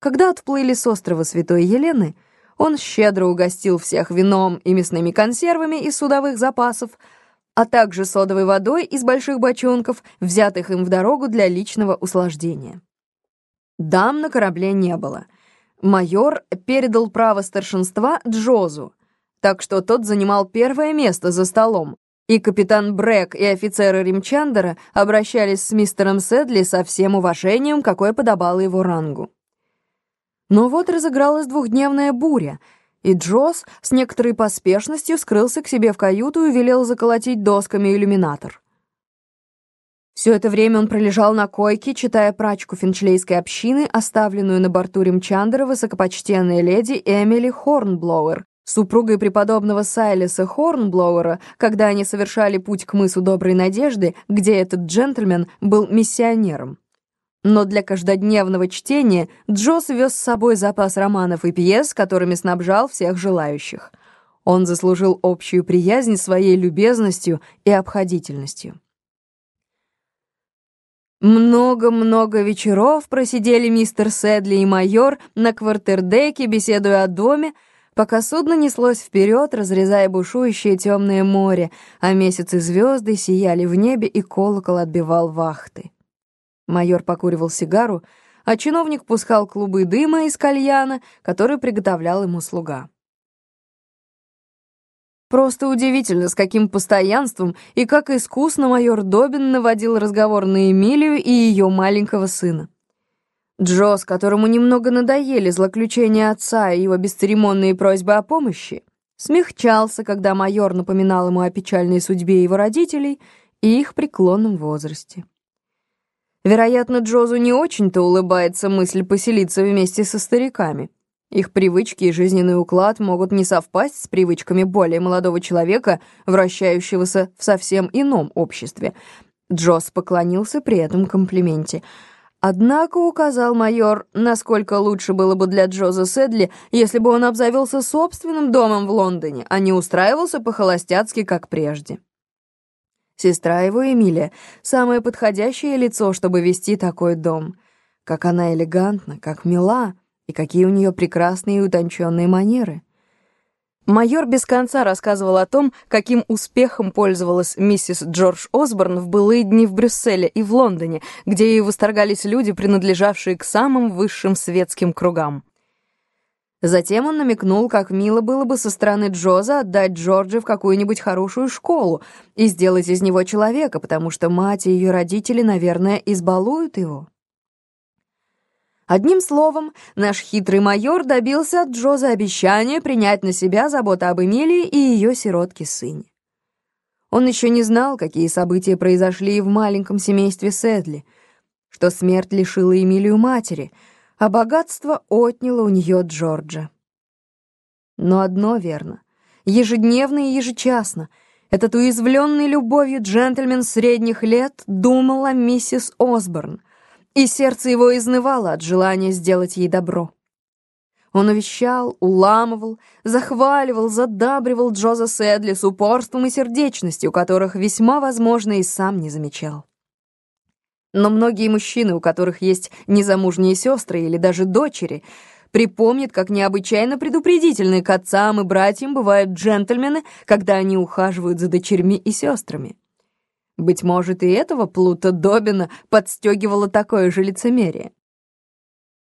Когда отплыли с острова Святой Елены, он щедро угостил всех вином и мясными консервами из судовых запасов, а также содовой водой из больших бочонков, взятых им в дорогу для личного услаждения. Дам на корабле не было. Майор передал право старшинства Джозу, так что тот занимал первое место за столом, и капитан Брэк и офицеры Римчандера обращались с мистером Сэдли со всем уважением, какое подобало его рангу. Но вот разыгралась двухдневная буря, и Джосс с некоторой поспешностью скрылся к себе в каюту и велел заколотить досками иллюминатор. Все это время он пролежал на койке, читая прачку финчлейской общины, оставленную на борту Римчандера высокопочтенной леди Эмили Хорнблоуэр, супругой преподобного Сайлиса Хорнблоуэра, когда они совершали путь к мысу Доброй Надежды, где этот джентльмен был миссионером. Но для каждодневного чтения Джосс вез с собой запас романов и пьес, которыми снабжал всех желающих. Он заслужил общую приязнь своей любезностью и обходительностью. Много-много вечеров просидели мистер Сэдли и майор на квартердеке, беседуя о доме, пока судно неслось вперед, разрезая бушующее темное море, а месяц и звезды сияли в небе, и колокол отбивал вахты. Майор покуривал сигару, а чиновник пускал клубы дыма из кальяна, который приготовлял ему слуга. Просто удивительно, с каким постоянством и как искусно майор Добин наводил разговор на Эмилию и ее маленького сына. Джос, которому немного надоели злоключения отца и его бесцеремонные просьбы о помощи, смягчался, когда майор напоминал ему о печальной судьбе его родителей и их преклонном возрасте. Вероятно, Джозу не очень-то улыбается мысль поселиться вместе со стариками. Их привычки и жизненный уклад могут не совпасть с привычками более молодого человека, вращающегося в совсем ином обществе. Джоз поклонился при этом комплименте. Однако указал майор, насколько лучше было бы для Джоза Сэдли, если бы он обзавелся собственным домом в Лондоне, а не устраивался по-холостяцки, как прежде. Сестра его, Эмилия, самое подходящее лицо, чтобы вести такой дом. Как она элегантна, как мила, и какие у нее прекрасные и утонченные манеры. Майор без конца рассказывал о том, каким успехом пользовалась миссис Джордж Осборн в былые дни в Брюсселе и в Лондоне, где ей восторгались люди, принадлежавшие к самым высшим светским кругам. Затем он намекнул, как мило было бы со стороны Джоза отдать Джорджа в какую-нибудь хорошую школу и сделать из него человека, потому что мать и ее родители, наверное, избалуют его. Одним словом, наш хитрый майор добился от Джоза обещания принять на себя заботу об Эмилии и ее сиротке-сыне. Он еще не знал, какие события произошли в маленьком семействе Сэдли, что смерть лишила Эмилию матери — а богатство отняло у нее Джорджа. Но одно верно. Ежедневно и ежечасно этот уязвленный любовью джентльмен средних лет думал о миссис Осборн, и сердце его изнывало от желания сделать ей добро. Он увещал, уламывал, захваливал, задабривал Джоза Сэдли с упорством и сердечностью, которых весьма возможно и сам не замечал. Но многие мужчины, у которых есть незамужние сестры или даже дочери, припомнят, как необычайно предупредительны к отцам и братьям бывают джентльмены, когда они ухаживают за дочерьми и сестрами. Быть может, и этого Плута Добина подстегивало такое же лицемерие.